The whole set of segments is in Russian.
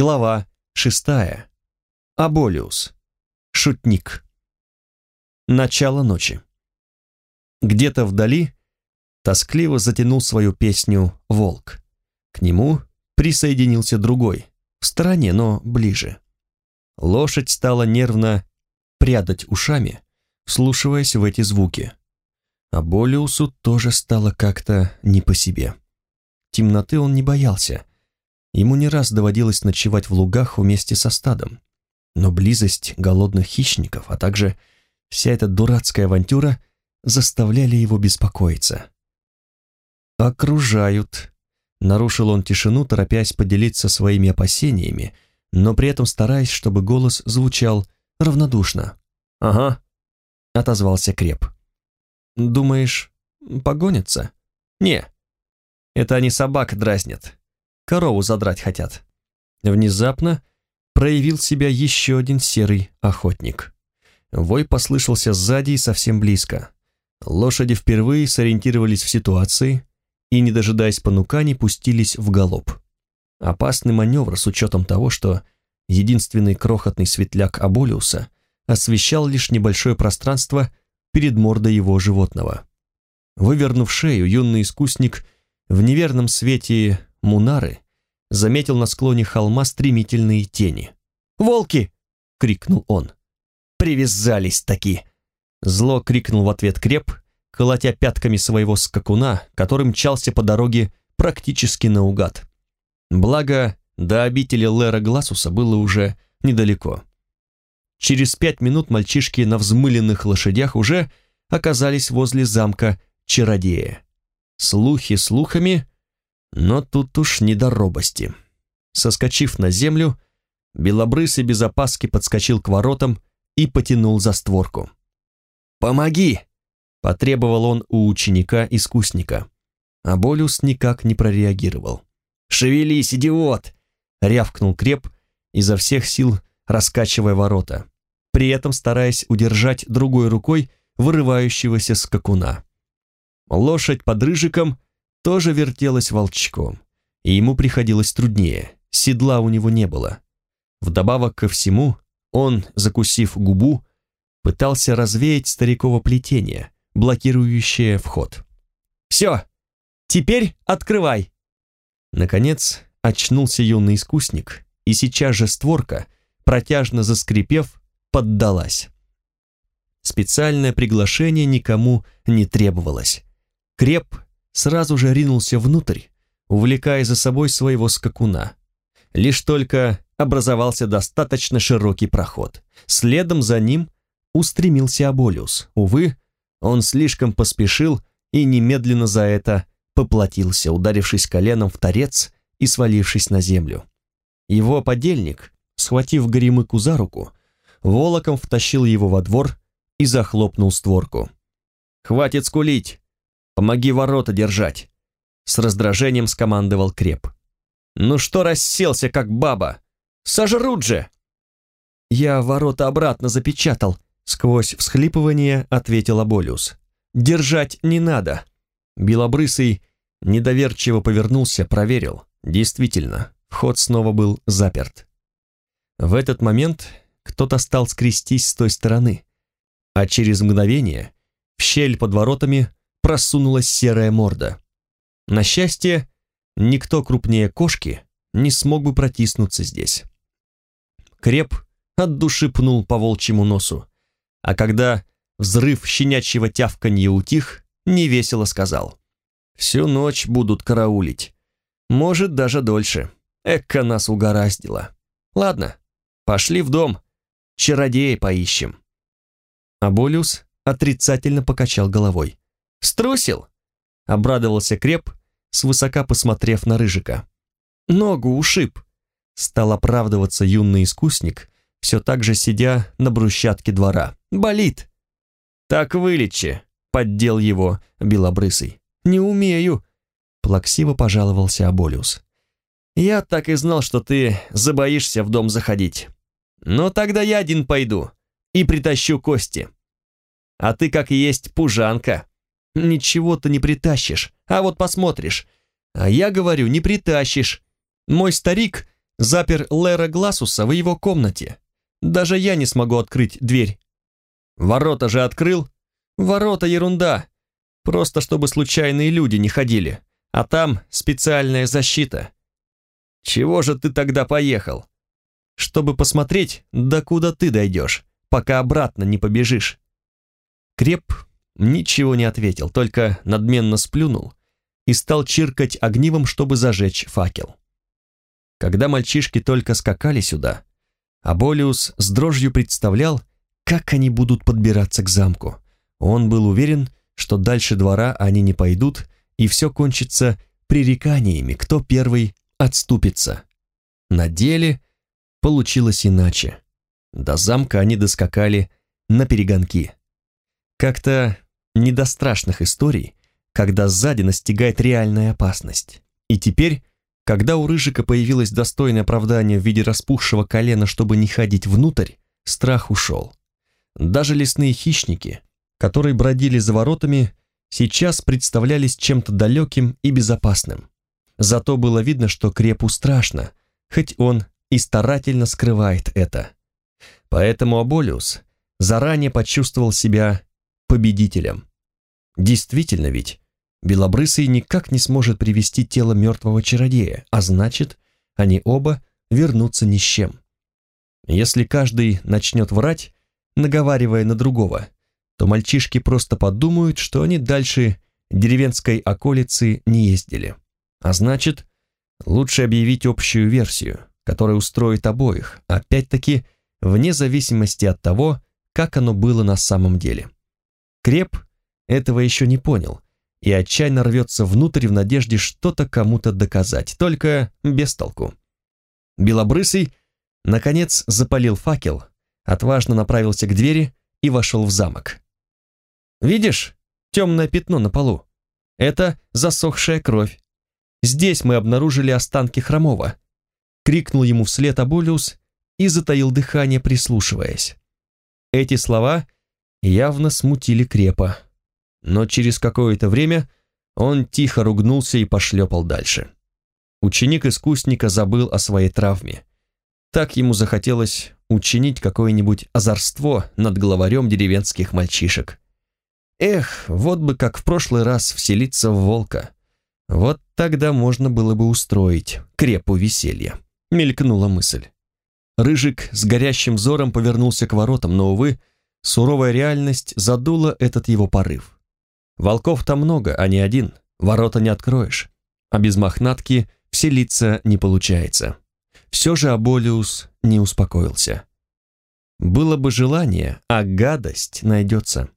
Глава шестая. Аболиус. Шутник. Начало ночи. Где-то вдали тоскливо затянул свою песню волк. К нему присоединился другой, в стороне, но ближе. Лошадь стала нервно прядать ушами, вслушиваясь в эти звуки. А Болиусу тоже стало как-то не по себе. Темноты он не боялся. Ему не раз доводилось ночевать в лугах вместе со стадом. Но близость голодных хищников, а также вся эта дурацкая авантюра заставляли его беспокоиться. «Окружают», — нарушил он тишину, торопясь поделиться своими опасениями, но при этом стараясь, чтобы голос звучал равнодушно. «Ага», — отозвался Креп. «Думаешь, погонятся?» «Не, это они собак дразнят, корову задрать хотят». Внезапно проявил себя еще один серый охотник. Вой послышался сзади и совсем близко. Лошади впервые сориентировались в ситуации и, не дожидаясь понуканий, пустились в галоп. Опасный маневр с учетом того, что единственный крохотный светляк Аболиуса освещал лишь небольшое пространство перед мордой его животного. Вывернув шею, юный искусник в неверном свете мунары заметил на склоне холма стремительные тени. «Волки!» — крикнул он. «Привязались таки!» Зло крикнул в ответ креп, колотя пятками своего скакуна, который мчался по дороге практически наугад. Благо, до обители Лера Гласуса было уже недалеко. Через пять минут мальчишки на взмыленных лошадях уже оказались возле замка Чародея. Слухи слухами, но тут уж не до робости. Соскочив на землю, Белобрысый без опаски подскочил к воротам и потянул за створку. «Помоги!» – потребовал он у ученика-искусника. А Болюс никак не прореагировал. «Шевелись, идиот!» – рявкнул Креп, изо всех сил раскачивая ворота, при этом стараясь удержать другой рукой вырывающегося скакуна. Лошадь под рыжиком тоже вертелась волчком, и ему приходилось труднее, седла у него не было. Вдобавок ко всему, он, закусив губу, пытался развеять стариково плетение, блокирующее вход. «Все, теперь открывай!» Наконец очнулся юный искусник, и сейчас же створка, протяжно заскрипев, поддалась. Специальное приглашение никому не требовалось. Креп сразу же ринулся внутрь, увлекая за собой своего скакуна. Лишь только образовался достаточно широкий проход. Следом за ним устремился Аболиус. Увы, он слишком поспешил и немедленно за это поплатился, ударившись коленом в торец и свалившись на землю. Его подельник, схватив Горемыку за руку, волоком втащил его во двор и захлопнул створку. «Хватит скулить! Помоги ворота держать!» С раздражением скомандовал Креп. «Ну что расселся, как баба? Сожрут же!» «Я ворота обратно запечатал», — сквозь всхлипывание ответил Аболиус. «Держать не надо». Белобрысый недоверчиво повернулся, проверил. Действительно, вход снова был заперт. В этот момент кто-то стал скрестись с той стороны, а через мгновение в щель под воротами просунулась серая морда. На счастье, никто крупнее кошки не смог бы протиснуться здесь. Креп от души пнул по волчьему носу, а когда взрыв щенячьего тявканья утих, невесело сказал. «Всю ночь будут караулить. Может, даже дольше. Эка нас угораздило. Ладно, пошли в дом, чародея поищем». Аболиус отрицательно покачал головой. «Струсил?» — обрадовался Креп, свысока посмотрев на Рыжика. «Ногу ушиб», — стал оправдываться юный искусник, все так же сидя на брусчатке двора. «Болит!» «Так вылечи!» — поддел его белобрысый. «Не умею!» — плаксиво пожаловался Аболиус. «Я так и знал, что ты забоишься в дом заходить. Но тогда я один пойду и притащу кости. А ты, как есть, пужанка. Ничего ты не притащишь, а вот посмотришь. А я говорю, не притащишь. Мой старик запер Лера Гласуса в его комнате. Даже я не смогу открыть дверь. Ворота же открыл. Ворота ерунда. Просто чтобы случайные люди не ходили. А там специальная защита. Чего же ты тогда поехал? Чтобы посмотреть, до куда ты дойдешь, пока обратно не побежишь. Креп ничего не ответил, только надменно сплюнул и стал чиркать огнивом, чтобы зажечь факел. Когда мальчишки только скакали сюда, Аболиус с дрожью представлял, как они будут подбираться к замку. Он был уверен, что дальше двора они не пойдут, и все кончится пререканиями, кто первый отступится. На деле получилось иначе. До замка они доскакали на перегонки. Как-то не до страшных историй, когда сзади настигает реальная опасность. И теперь, когда у Рыжика появилось достойное оправдание в виде распухшего колена, чтобы не ходить внутрь, страх ушел. Даже лесные хищники, которые бродили за воротами, сейчас представлялись чем-то далеким и безопасным. Зато было видно, что Крепу страшно, хоть он и старательно скрывает это. Поэтому Аболиус заранее почувствовал себя победителем. Действительно ведь, Белобрысый никак не сможет привести тело мертвого чародея, а значит, они оба вернутся ни с чем. Если каждый начнет врать, наговаривая на другого, то мальчишки просто подумают, что они дальше деревенской околицы не ездили. А значит, лучше объявить общую версию, которая устроит обоих, опять-таки, вне зависимости от того, как оно было на самом деле. Креп этого еще не понял и отчаянно рвется внутрь в надежде что-то кому-то доказать, только без толку. Белобрысый, наконец, запалил факел, отважно направился к двери и вошел в замок. «Видишь темное пятно на полу? Это засохшая кровь. Здесь мы обнаружили останки Хромова», — крикнул ему вслед Аболиус и затаил дыхание, прислушиваясь. Эти слова явно смутили Крепа но через какое-то время он тихо ругнулся и пошлепал дальше. Ученик искусника забыл о своей травме. Так ему захотелось учинить какое-нибудь озорство над главарем деревенских мальчишек. Эх, вот бы как в прошлый раз вселиться в волка. Вот тогда можно было бы устроить крепу веселья. Мелькнула мысль. Рыжик с горящим взором повернулся к воротам, но, увы, суровая реальность задула этот его порыв. Волков-то много, а не один, ворота не откроешь. А без мохнатки вселиться не получается. Все же Аболиус не успокоился. Было бы желание, а гадость найдется.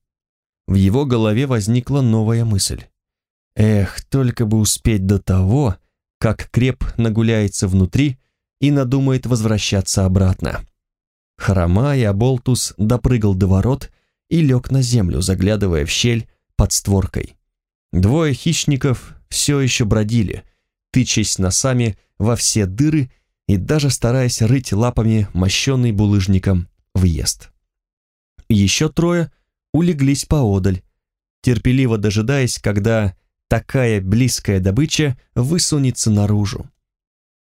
В его голове возникла новая мысль. Эх, только бы успеть до того, как креп нагуляется внутри и надумает возвращаться обратно. Хромая, Болтус допрыгал до ворот и лег на землю, заглядывая в щель под створкой. Двое хищников все еще бродили, тычась носами во все дыры и даже стараясь рыть лапами мощенный булыжником въезд. Еще трое улеглись поодаль, терпеливо дожидаясь, когда такая близкая добыча высунется наружу.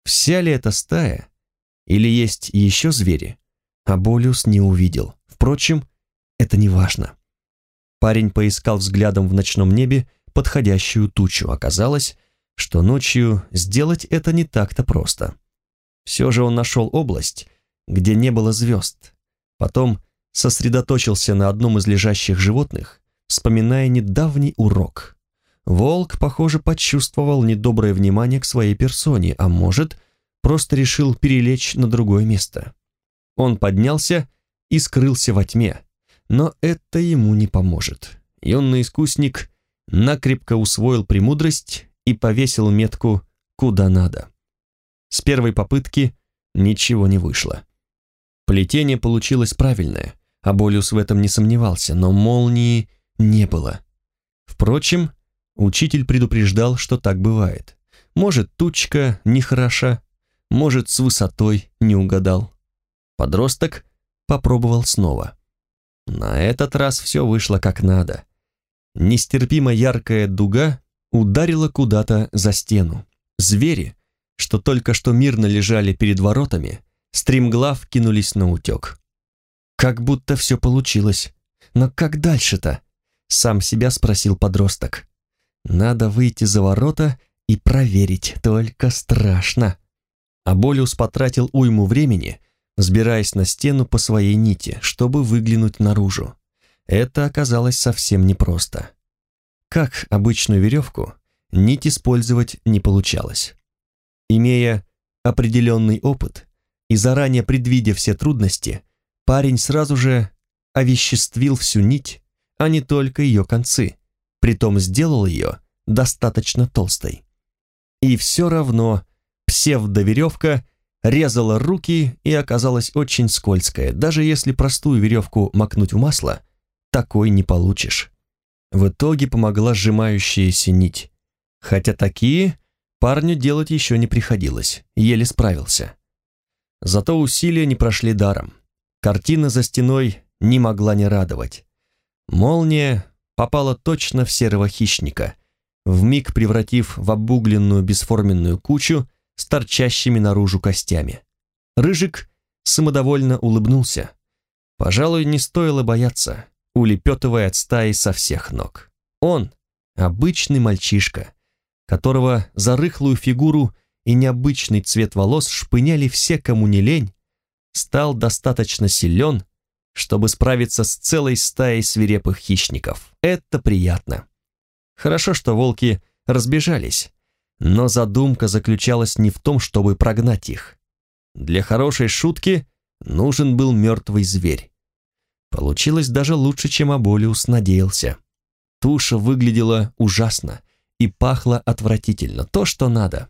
Вся ли это стая? Или есть еще звери? Аболиус не увидел. Впрочем, это не важно. Парень поискал взглядом в ночном небе подходящую тучу. Оказалось, что ночью сделать это не так-то просто. Все же он нашел область, где не было звезд. Потом сосредоточился на одном из лежащих животных, вспоминая недавний урок. Волк, похоже, почувствовал недоброе внимание к своей персоне, а может, просто решил перелечь на другое место. Он поднялся и скрылся во тьме, но это ему не поможет. Юный искусник накрепко усвоил премудрость и повесил метку куда надо. С первой попытки ничего не вышло. Плетение получилось правильное, а Болюс в этом не сомневался, но молнии не было. Впрочем, учитель предупреждал, что так бывает. Может, тучка нехороша, может, с высотой не угадал. Подросток попробовал снова. На этот раз все вышло как надо. Нестерпимо яркая дуга ударила куда-то за стену. Звери, что только что мирно лежали перед воротами, стремглав кинулись на утек. Как будто все получилось. Но как дальше-то? Сам себя спросил подросток. Надо выйти за ворота и проверить, только страшно. Аболиус потратил уйму времени, взбираясь на стену по своей нити, чтобы выглянуть наружу. Это оказалось совсем непросто. Как обычную веревку, нить использовать не получалось. Имея определенный опыт и заранее предвидя все трудности, парень сразу же овеществил всю нить, а не только ее концы, притом сделал ее достаточно толстой. И все равно псевдоверевка резала руки и оказалась очень скользкая. Даже если простую веревку макнуть в масло, такой не получишь. В итоге помогла сжимающаяся нить. Хотя такие парню делать еще не приходилось, еле справился. Зато усилия не прошли даром. Картина за стеной не могла не радовать. Молния попала точно в серого хищника, вмиг превратив в обугленную бесформенную кучу с торчащими наружу костями. Рыжик самодовольно улыбнулся. Пожалуй, не стоило бояться, улепетывая от стаи со всех ног. Он — обычный мальчишка, которого за рыхлую фигуру и необычный цвет волос шпыняли все, кому не лень, стал достаточно силен, чтобы справиться с целой стаей свирепых хищников. Это приятно. Хорошо, что волки разбежались, но задумка заключалась не в том, чтобы прогнать их. Для хорошей шутки нужен был мертвый зверь. Получилось даже лучше, чем Аболиус надеялся. Туша выглядела ужасно и пахла отвратительно, то, что надо.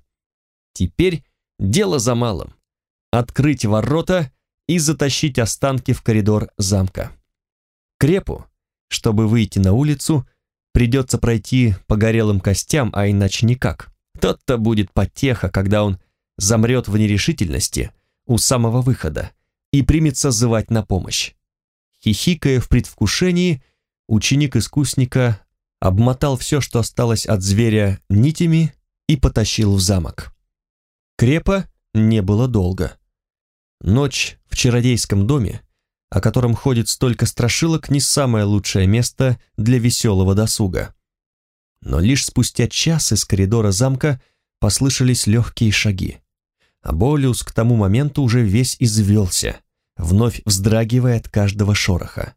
Теперь дело за малым. Открыть ворота и затащить останки в коридор замка. Крепу, чтобы выйти на улицу, придется пройти по горелым костям, а иначе никак. Тот-то будет потеха, когда он замрет в нерешительности у самого выхода и примется зывать на помощь. Хихикая в предвкушении, ученик искусника обмотал все, что осталось от зверя, нитями и потащил в замок. Крепа не было долго. Ночь в чародейском доме, о котором ходит столько страшилок, не самое лучшее место для веселого досуга. Но лишь спустя час из коридора замка послышались легкие шаги. А Болиус к тому моменту уже весь извелся, вновь вздрагивая от каждого шороха.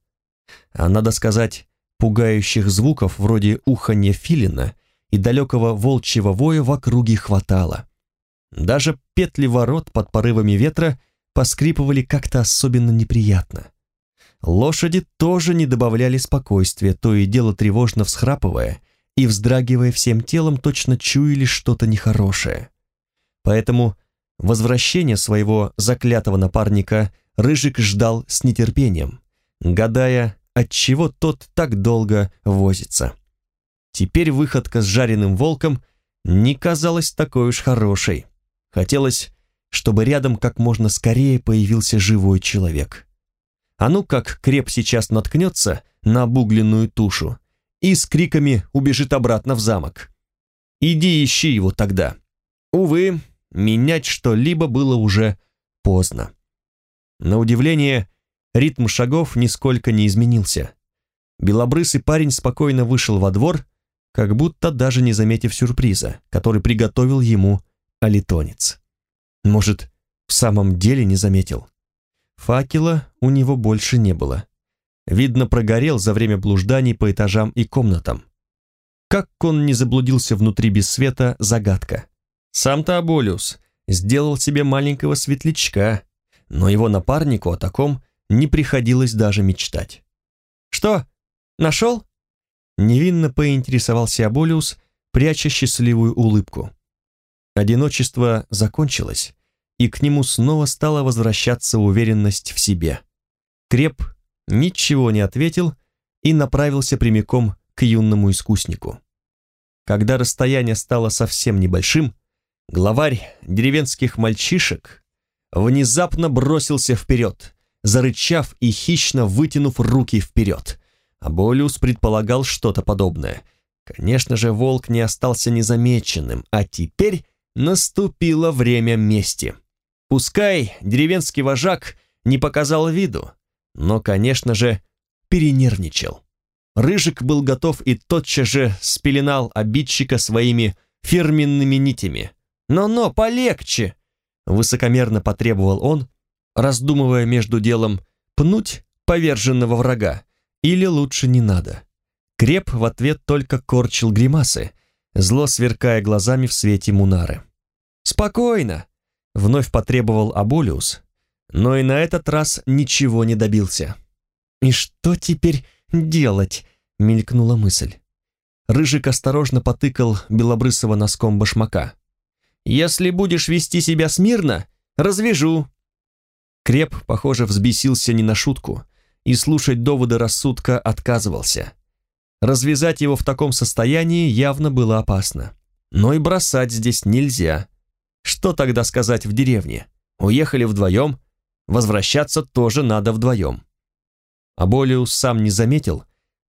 А надо сказать, пугающих звуков вроде уханья филина и далекого волчьего воя в округе хватало. Даже петли ворот под порывами ветра поскрипывали как-то особенно неприятно. Лошади тоже не добавляли спокойствия, то и дело тревожно всхрапывая и вздрагивая всем телом, точно чуяли что-то нехорошее. Поэтому возвращение своего заклятого напарника Рыжик ждал с нетерпением, гадая, отчего тот так долго возится. Теперь выходка с жареным волком не казалась такой уж хорошей. Хотелось чтобы рядом как можно скорее появился живой человек. А ну как креп сейчас наткнется на обугленную тушу и с криками убежит обратно в замок. Иди ищи его тогда. Увы, менять что-либо было уже поздно. На удивление, ритм шагов нисколько не изменился. Белобрысый парень спокойно вышел во двор, как будто даже не заметив сюрприза, который приготовил ему алитонец. Может, в самом деле не заметил? Факела у него больше не было. Видно, прогорел за время блужданий по этажам и комнатам. Как он не заблудился внутри без света, загадка. Сам-то Аболиус сделал себе маленького светлячка, но его напарнику о таком не приходилось даже мечтать. «Что, нашел?» Невинно поинтересовался Аболиус, пряча счастливую улыбку. Одиночество закончилось, и к нему снова стала возвращаться уверенность в себе. Креп ничего не ответил и направился прямиком к юному искуснику. Когда расстояние стало совсем небольшим, главарь деревенских мальчишек внезапно бросился вперед, зарычав и хищно вытянув руки вперед. Аболиус предполагал что-то подобное. Конечно же, волк не остался незамеченным, а теперь наступило время мести. Пускай деревенский вожак не показал виду, но, конечно же, перенервничал. Рыжик был готов и тотчас же спеленал обидчика своими фирменными нитями. «Но-но, полегче!» Высокомерно потребовал он, раздумывая между делом пнуть поверженного врага или лучше не надо. Креп в ответ только корчил гримасы, зло сверкая глазами в свете Мунары. «Спокойно!» — вновь потребовал Аболиус, но и на этот раз ничего не добился. «И что теперь делать?» — мелькнула мысль. Рыжик осторожно потыкал Белобрысова носком башмака. «Если будешь вести себя смирно, развяжу». Креп, похоже, взбесился не на шутку и слушать доводы рассудка отказывался. Развязать его в таком состоянии явно было опасно. Но и бросать здесь нельзя. Что тогда сказать в деревне? Уехали вдвоем, возвращаться тоже надо вдвоем. Аболиус сам не заметил,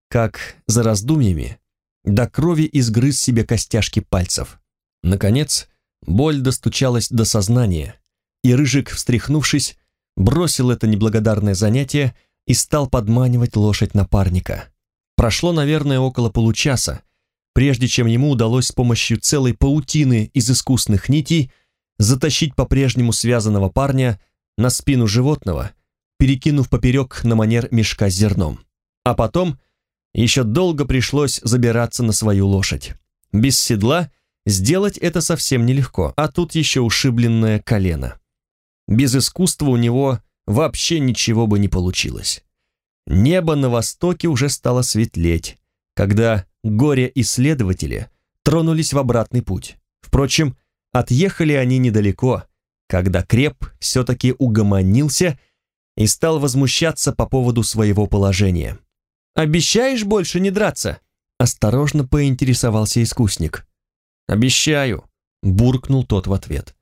как за раздумьями до крови изгрыз себе костяшки пальцев. Наконец, боль достучалась до сознания, и Рыжик, встряхнувшись, бросил это неблагодарное занятие и стал подманивать лошадь напарника. Прошло, наверное, около получаса, прежде чем ему удалось с помощью целой паутины из искусных нитей затащить по-прежнему связанного парня на спину животного, перекинув поперек на манер мешка с зерном. А потом еще долго пришлось забираться на свою лошадь. Без седла сделать это совсем нелегко, а тут еще ушибленное колено. Без искусства у него вообще ничего бы не получилось. Небо на востоке уже стало светлеть, когда горе-исследователи тронулись в обратный путь. Впрочем, отъехали они недалеко, когда Креп все-таки угомонился и стал возмущаться по поводу своего положения. «Обещаешь больше не драться?» Осторожно поинтересовался искусник. «Обещаю», — буркнул тот в ответ.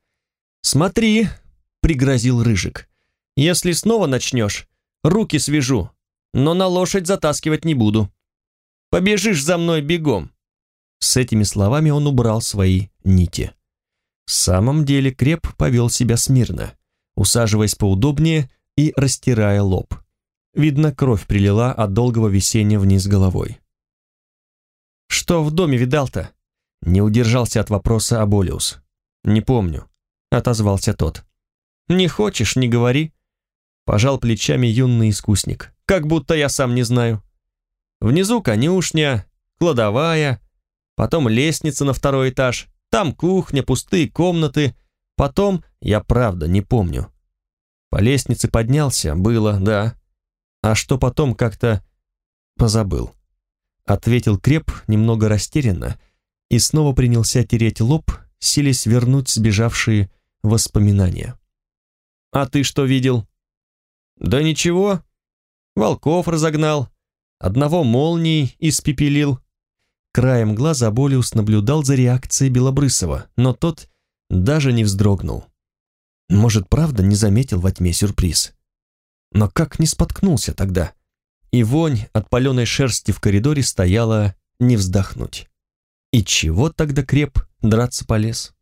«Смотри», — пригрозил Рыжик, — «если снова начнешь, руки свяжу, но на лошадь затаскивать не буду. Побежишь за мной бегом». С этими словами он убрал свои нити. В самом деле Креп повел себя смирно, усаживаясь поудобнее и растирая лоб. Видно, кровь прилила от долгого висения вниз головой. «Что в доме видал-то?» Не удержался от вопроса Аболиус. «Не помню», — отозвался тот. «Не хочешь, не говори», — пожал плечами юный искусник как будто я сам не знаю. Внизу конюшня, кладовая, потом лестница на второй этаж, там кухня, пустые комнаты, потом, я правда не помню. По лестнице поднялся, было, да. А что потом как-то позабыл. Ответил Креп немного растерянно и снова принялся тереть лоб, силясь вернуть сбежавшие воспоминания. «А ты что видел?» «Да ничего, волков разогнал, одного молнией испепелил. Краем глаза Болиус наблюдал за реакцией Белобрысова, но тот даже не вздрогнул. Может, правда не заметил во тьме сюрприз. Но как не споткнулся тогда? И вонь от паленой шерсти в коридоре стояла не вздохнуть. И чего тогда креп драться полез?